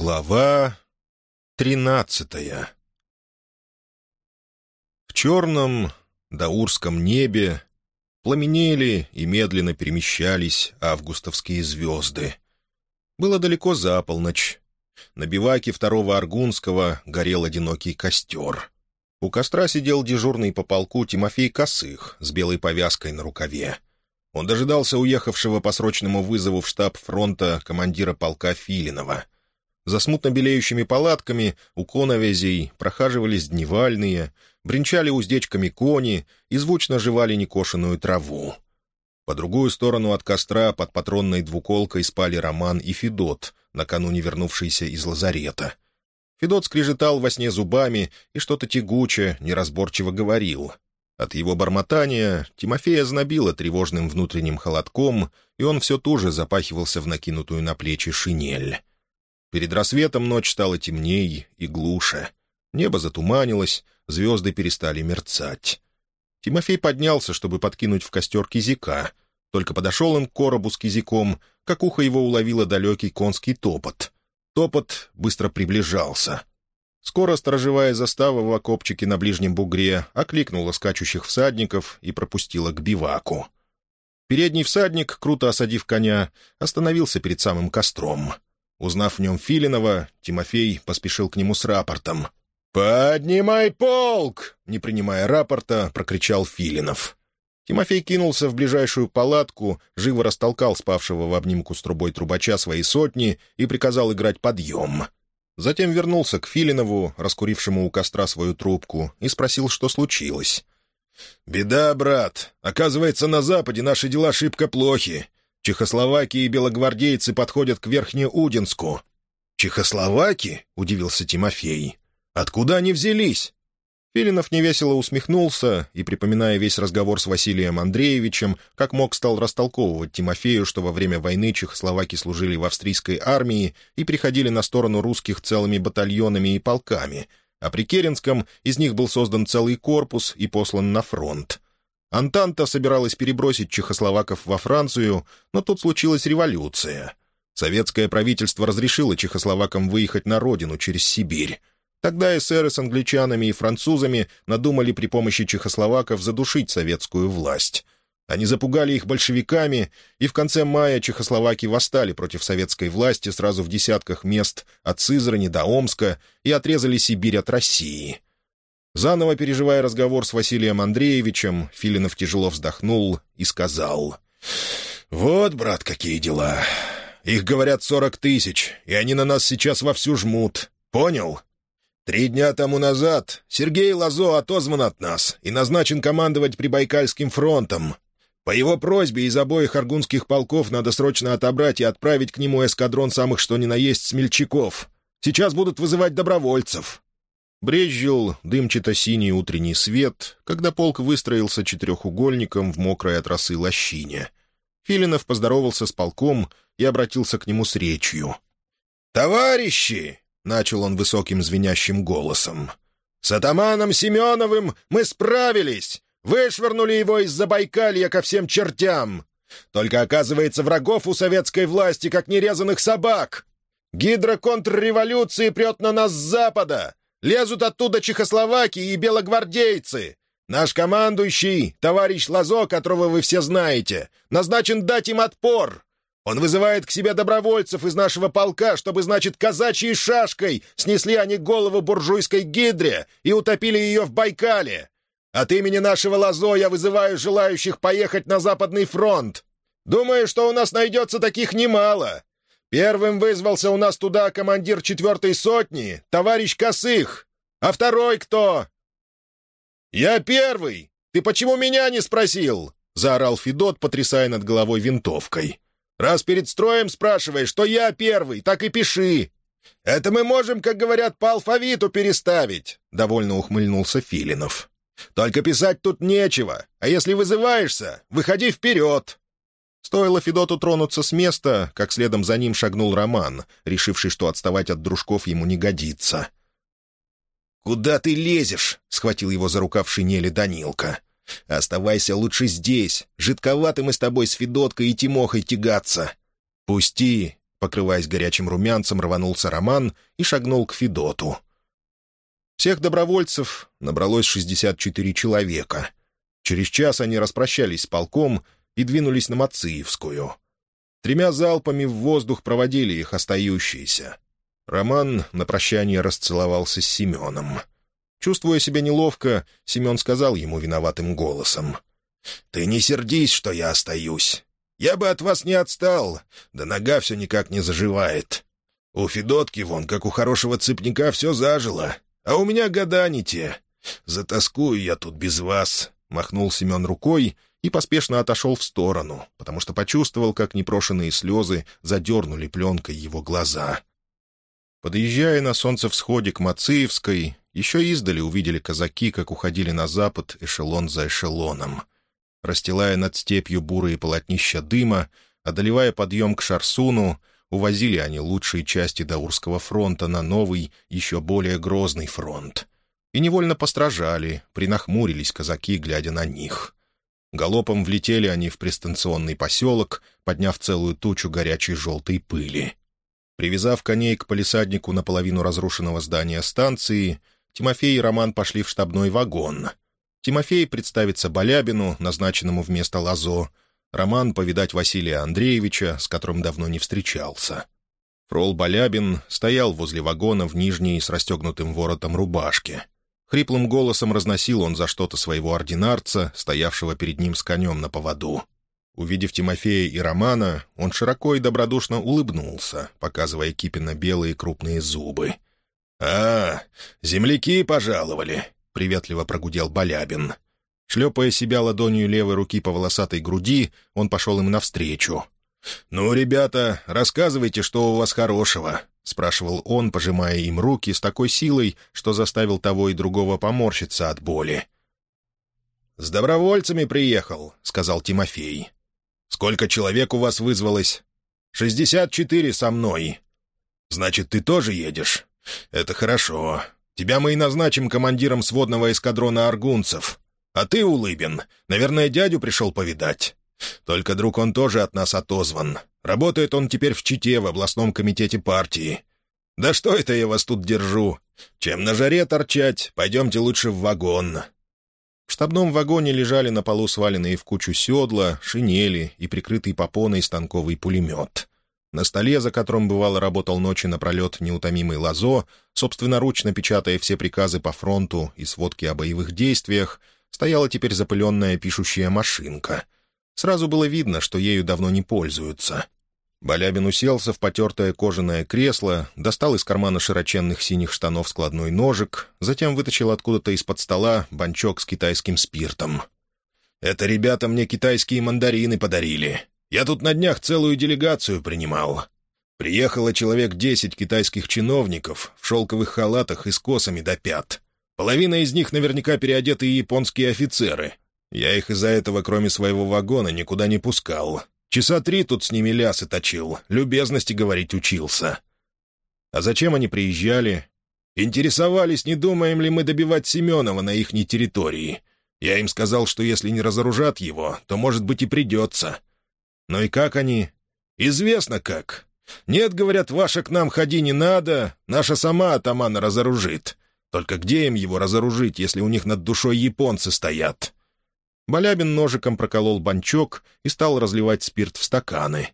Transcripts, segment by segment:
Глава тринадцатая В черном даурском небе пламенели и медленно перемещались августовские звезды. Было далеко за полночь. На биваке второго Аргунского горел одинокий костер. У костра сидел дежурный по полку Тимофей Косых с белой повязкой на рукаве. Он дожидался уехавшего по срочному вызову в штаб фронта командира полка Филинова — за смутно белеющими палатками у коновязей прохаживались дневальные, бренчали уздечками кони и звучно жевали некошенную траву. По другую сторону от костра под патронной двуколкой спали Роман и Федот, накануне вернувшийся из лазарета. Федот скрежетал во сне зубами и что-то тягуче, неразборчиво говорил. От его бормотания Тимофея знобило тревожным внутренним холодком, и он все туже запахивался в накинутую на плечи шинель. Перед рассветом ночь стала темней и глуше. Небо затуманилось, звезды перестали мерцать. Тимофей поднялся, чтобы подкинуть в костер кизика. Только подошел он к коробу с кизиком, как ухо его уловило далекий конский топот. Топот быстро приближался. Скоро сторожевая застава в окопчике на ближнем бугре окликнула скачущих всадников и пропустила к биваку. Передний всадник, круто осадив коня, остановился перед самым костром — Узнав в нем Филинова, Тимофей поспешил к нему с рапортом. «Поднимай полк!» — не принимая рапорта, прокричал Филинов. Тимофей кинулся в ближайшую палатку, живо растолкал спавшего в обнимку с трубой трубача свои сотни и приказал играть подъем. Затем вернулся к Филинову, раскурившему у костра свою трубку, и спросил, что случилось. «Беда, брат. Оказывается, на Западе наши дела шибко плохи. Чехословакии и белогвардейцы подходят к Верхнеудинску». «Чехословаки?» — удивился Тимофей. «Откуда они взялись?» Филинов невесело усмехнулся и, припоминая весь разговор с Василием Андреевичем, как мог стал растолковывать Тимофею, что во время войны чехословаки служили в австрийской армии и приходили на сторону русских целыми батальонами и полками, а при Керенском из них был создан целый корпус и послан на фронт. Антанта собиралась перебросить чехословаков во Францию, но тут случилась революция. Советское правительство разрешило чехословакам выехать на родину через Сибирь. Тогда эсеры с англичанами и французами надумали при помощи чехословаков задушить советскую власть. Они запугали их большевиками, и в конце мая чехословаки восстали против советской власти сразу в десятках мест от Сызрани до Омска и отрезали Сибирь от России. Заново переживая разговор с Василием Андреевичем, Филинов тяжело вздохнул и сказал. «Вот, брат, какие дела. Их, говорят, сорок тысяч, и они на нас сейчас вовсю жмут. Понял? Три дня тому назад Сергей Лазо отозван от нас и назначен командовать Прибайкальским фронтом. По его просьбе из обоих аргунских полков надо срочно отобрать и отправить к нему эскадрон самых что ни на есть смельчаков. Сейчас будут вызывать добровольцев. Брезжил дымчато-синий утренний свет, когда полк выстроился четырехугольником в мокрой от росы лощине. Филинов поздоровался с полком и обратился к нему с речью. «Товарищи!» — начал он высоким звенящим голосом. «С атаманом Семеновым мы справились! Вышвырнули его из Забайкалья ко всем чертям! Только, оказывается, врагов у советской власти, как нерезанных собак! Гидроконтрреволюции прет на нас с запада! Лезут оттуда чехословаки и белогвардейцы. Наш командующий, товарищ Лазо, которого вы все знаете, назначен дать им отпор. Он вызывает к себе добровольцев из нашего полка, чтобы, значит, казачьей шашкой снесли они голову буржуйской гидре и утопили ее в Байкале. От имени нашего Лазо я вызываю желающих поехать на Западный фронт. Думаю, что у нас найдется таких немало. Первым вызвался у нас туда командир четвертой сотни, товарищ Косых. А второй кто?» «Я первый! Ты почему меня не спросил?» — заорал Федот, потрясая над головой винтовкой. «Раз перед строем спрашиваешь, что я первый, так и пиши. Это мы можем, как говорят, по алфавиту переставить», — довольно ухмыльнулся Филинов. «Только писать тут нечего, а если вызываешься, выходи вперед. Стоило Федоту тронуться с места, как следом за ним шагнул Роман, решивший, что отставать от дружков ему не годится. «Куда ты лезешь?» — схватил его за рукав шинели Данилка. «Оставайся лучше здесь. Жидковаты мы с тобой с Федоткой и Тимохой тягаться». «Пусти. покрываясь горячим румянцем, рванулся Роман и шагнул к Федоту. Всех добровольцев набралось 64 человека. Через час они распрощались с полком и двинулись на Мациевскую. Тремя залпами в воздух проводили их остающиеся. Роман на прощание расцеловался с Семеном. Чувствуя себя неловко, Семен сказал ему виноватым голосом. «Ты не сердись, что я остаюсь. Я бы от вас не отстал, да нога все никак не заживает. У Федотки вон, как у хорошего цыпника, все зажило, а у меня года не те. Затаскую я тут без вас», — махнул Семен рукой и поспешно отошел в сторону, потому что почувствовал, как непрошенные слезы задернули пленкой его глаза. Подъезжая на солнцевсходе к Мациевской, еще издали увидели казаки, как уходили на запад эшелон за эшелоном. Расстилая над степью бурые полотнища дыма, одолевая подъем к Шарсуну, увозили они лучшие части Даурского фронта на новый, еще более грозный фронт. И невольно постражали, принахмурились казаки, глядя на них. Галопом влетели они в пристанционный поселок, подняв целую тучу горячей желтой пыли. Привязав коней к полисаднику наполовину разрушенного здания станции, Тимофей и Роман пошли в штабной вагон. Тимофей представится Балябину, назначенному вместо Лазо, Роман повидать Василия Андреевича, с которым давно не встречался. Фрол Балябин стоял возле вагона в нижней с расстегнутым воротом рубашке. Хриплым голосом разносил он за что-то своего ординарца, стоявшего перед ним с конем на поводу. Увидев Тимофея и Романа, он широко и добродушно улыбнулся, показывая Кипина белые крупные зубы. «А, земляки пожаловали!» — приветливо прогудел Балябин. Шлепая себя ладонью левой руки по волосатой груди, он пошел им навстречу. «Ну, ребята, рассказывайте, что у вас хорошего», — спрашивал он, пожимая им руки с такой силой, что заставил того и другого поморщиться от боли. «С добровольцами приехал», — сказал Тимофей. «Сколько человек у вас вызвалось?» «Шестьдесят четыре со мной». «Значит, ты тоже едешь?» «Это хорошо. Тебя мы и назначим командиром сводного эскадрона аргунцев. А ты, Улыбин, наверное, дядю пришел повидать. Только, друг, он тоже от нас отозван. Работает он теперь в Чите, в областном комитете партии. Да что это я вас тут держу? Чем на жаре торчать, пойдемте лучше в вагон». В штабном вагоне лежали на полу сваленные в кучу седла, шинели и прикрытый попоной станковый пулемет. На столе, за которым бывало работал ночи напролет неутомимый Лазо, собственноручно печатая все приказы по фронту и сводки о боевых действиях, стояла теперь запыленная пишущая машинка. Сразу было видно, что ею давно не пользуются. Балябин уселся в потертое кожаное кресло, достал из кармана широченных синих штанов складной ножик, затем вытащил откуда-то из-под стола банчок с китайским спиртом. «Это ребята мне китайские мандарины подарили. Я тут на днях целую делегацию принимал. Приехало человек десять китайских чиновников в шелковых халатах и с косами до пят. Половина из них наверняка переодетые японские офицеры. Я их из-за этого, кроме своего вагона, никуда не пускал. Часа три тут с ними лясы точил, любезности говорить учился. А зачем они приезжали? Интересовались, не думаем ли мы добивать Семенова на ихней территории. Я им сказал, что если не разоружат его, то, может быть, и придется. Ну и как они? Известно как. Нет, говорят, ваша к нам ходи не надо, наша сама атамана разоружит. Только где им его разоружить, если у них над душой японцы стоят? Балябин ножиком проколол банчок и стал разливать спирт в стаканы.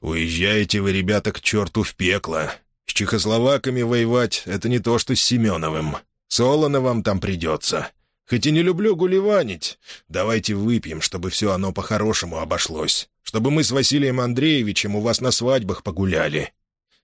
«Уезжаете вы, ребята, к черту в пекло. С чехословаками воевать — это не то, что с Семеновым. Солоно вам там придется. Хоть и не люблю гулеванить, давайте выпьем, чтобы все оно по-хорошему обошлось, чтобы мы с Василием Андреевичем у вас на свадьбах погуляли».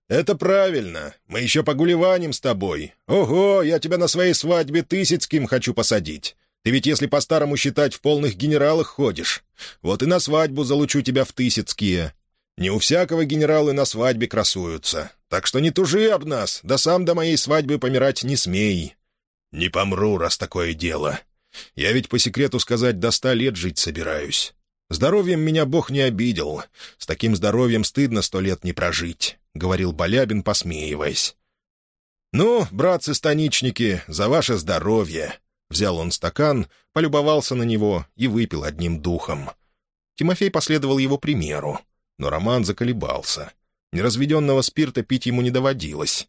«Это правильно. Мы еще погулеваним с тобой. Ого, я тебя на своей свадьбе Тысяцким хочу посадить. Ты ведь, если по-старому считать, в полных генералах ходишь. Вот и на свадьбу залучу тебя в Тысяцкие. Не у всякого генералы на свадьбе красуются. Так что не тужи об нас, да сам до моей свадьбы помирать не смей. Не помру, раз такое дело. Я ведь, по секрету сказать, до ста лет жить собираюсь. Здоровьем меня Бог не обидел. С таким здоровьем стыдно сто лет не прожить», — говорил Балябин, посмеиваясь. «Ну, братцы-станичники, за ваше здоровье!» Взял он стакан, полюбовался на него и выпил одним духом. Тимофей последовал его примеру, но Роман заколебался. Неразведенного спирта пить ему не доводилось.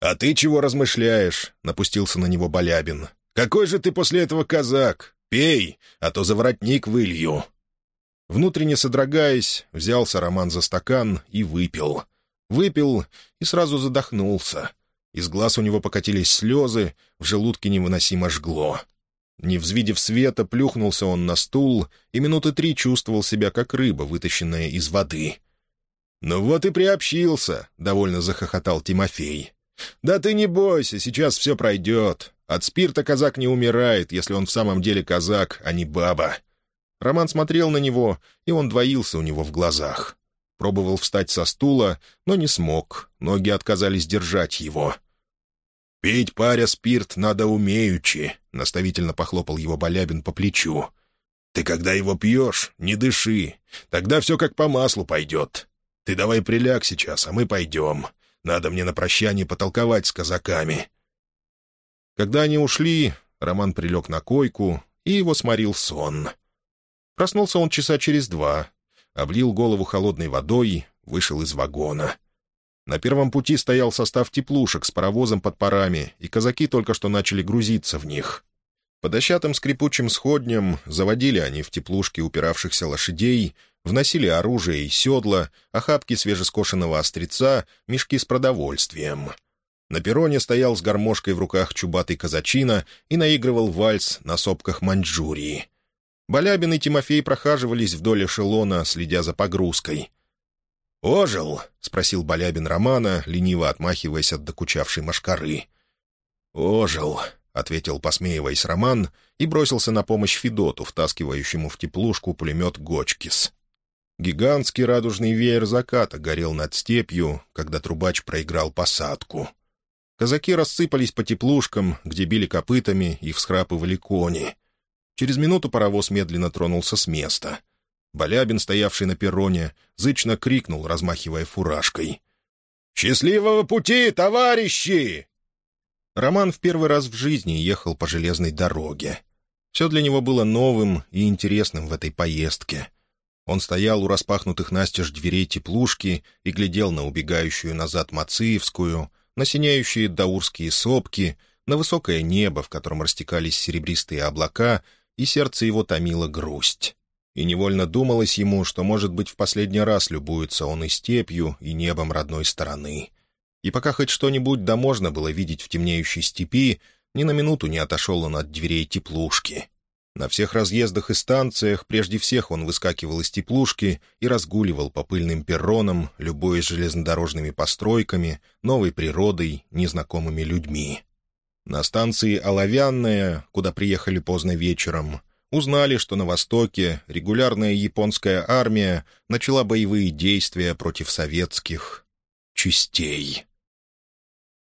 «А ты чего размышляешь?» — напустился на него Балябин. «Какой же ты после этого казак? Пей, а то за воротник вылью». Внутренне содрогаясь, взялся Роман за стакан и выпил. Выпил и сразу задохнулся. Из глаз у него покатились слезы, в желудке невыносимо жгло. Не взвидев света, плюхнулся он на стул и минуты три чувствовал себя как рыба, вытащенная из воды. «Ну вот и приобщился», — довольно захохотал Тимофей. «Да ты не бойся, сейчас все пройдет. От спирта казак не умирает, если он в самом деле казак, а не баба». Роман смотрел на него, и он двоился у него в глазах. Пробовал встать со стула, но не смог, ноги отказались держать его. «Пить паря спирт надо умеючи», — наставительно похлопал его Балябин по плечу. «Ты когда его пьешь, не дыши, тогда все как по маслу пойдет. Ты давай приляг сейчас, а мы пойдем. Надо мне на прощание потолковать с казаками». Когда они ушли, Роман прилег на койку, и его сморил сон. Проснулся он часа через два, облил голову холодной водой, вышел из вагона. На первом пути стоял состав теплушек с паровозом под парами, и казаки только что начали грузиться в них. По дощатым скрипучим сходням заводили они в теплушки упиравшихся лошадей, вносили оружие и седла, охапки свежескошенного острица, мешки с продовольствием. На перроне стоял с гармошкой в руках чубатый казачина и наигрывал вальс на сопках Маньчжурии. Балябин и Тимофей прохаживались вдоль эшелона, следя за погрузкой. «Ожил?» — спросил Балябин Романа, лениво отмахиваясь от докучавшей машкары. «Ожил», — ответил, посмеиваясь Роман, и бросился на помощь Федоту, втаскивающему в теплушку пулемет «Гочкис». Гигантский радужный веер заката горел над степью, когда трубач проиграл посадку. Казаки рассыпались по теплушкам, где били копытами и всхрапывали кони. Через минуту паровоз медленно тронулся с места. Балябин, стоявший на перроне, зычно крикнул, размахивая фуражкой. «Счастливого пути, товарищи!» Роман в первый раз в жизни ехал по железной дороге. Все для него было новым и интересным в этой поездке. Он стоял у распахнутых настежь дверей теплушки и глядел на убегающую назад Мациевскую, на синеющие даурские сопки, на высокое небо, в котором растекались серебристые облака, и сердце его томило грусть. И невольно думалось ему, что, может быть, в последний раз любуется он и степью, и небом родной стороны. И пока хоть что-нибудь да можно было видеть в темнеющей степи, ни на минуту не отошел он от дверей теплушки. На всех разъездах и станциях прежде всех он выскакивал из теплушки и разгуливал по пыльным перронам, любуясь железнодорожными постройками, новой природой, незнакомыми людьми. На станции «Оловянная», куда приехали поздно вечером, узнали, что на Востоке регулярная японская армия начала боевые действия против советских частей.